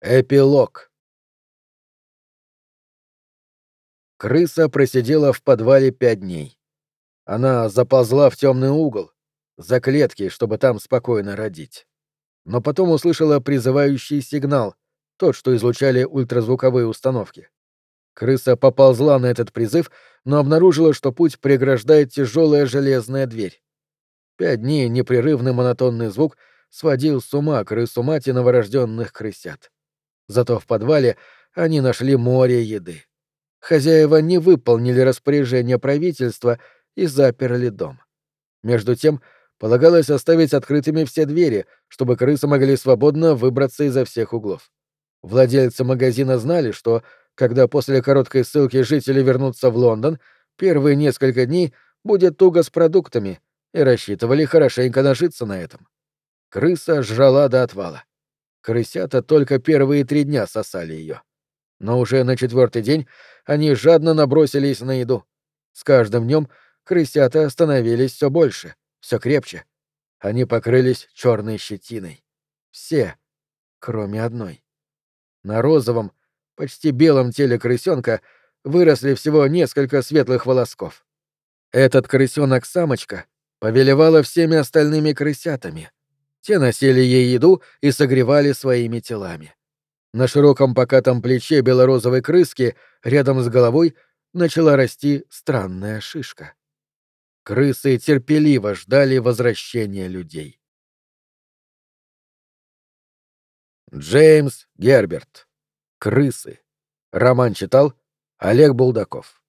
Эпилог. Крыса просидела в подвале пять дней. Она заползла в темный угол, за клетки, чтобы там спокойно родить. Но потом услышала призывающий сигнал, тот, что излучали ультразвуковые установки. Крыса поползла на этот призыв, но обнаружила, что путь преграждает тяжелая железная дверь. Пять дней непрерывный монотонный звук сводил с ума крысу мать и новорожденных крысят. Зато в подвале они нашли море еды. Хозяева не выполнили распоряжение правительства и заперли дом. Между тем, полагалось оставить открытыми все двери, чтобы крысы могли свободно выбраться изо всех углов. Владельцы магазина знали, что, когда после короткой ссылки жители вернутся в Лондон, первые несколько дней будет туго с продуктами, и рассчитывали хорошенько нажиться на этом. Крыса жрала до отвала. Крысята только первые три дня сосали ее. Но уже на четвертый день они жадно набросились на еду. С каждым днем крысята становились все больше, все крепче. Они покрылись черной щетиной. Все, кроме одной. На розовом, почти белом теле крысенка выросли всего несколько светлых волосков. Этот крысенок-самочка повелевала всеми остальными крысятами — те носили ей еду и согревали своими телами. На широком покатом плече белорозовой крыски рядом с головой начала расти странная шишка. Крысы терпеливо ждали возвращения людей. Джеймс Герберт. Крысы. Роман читал Олег Булдаков.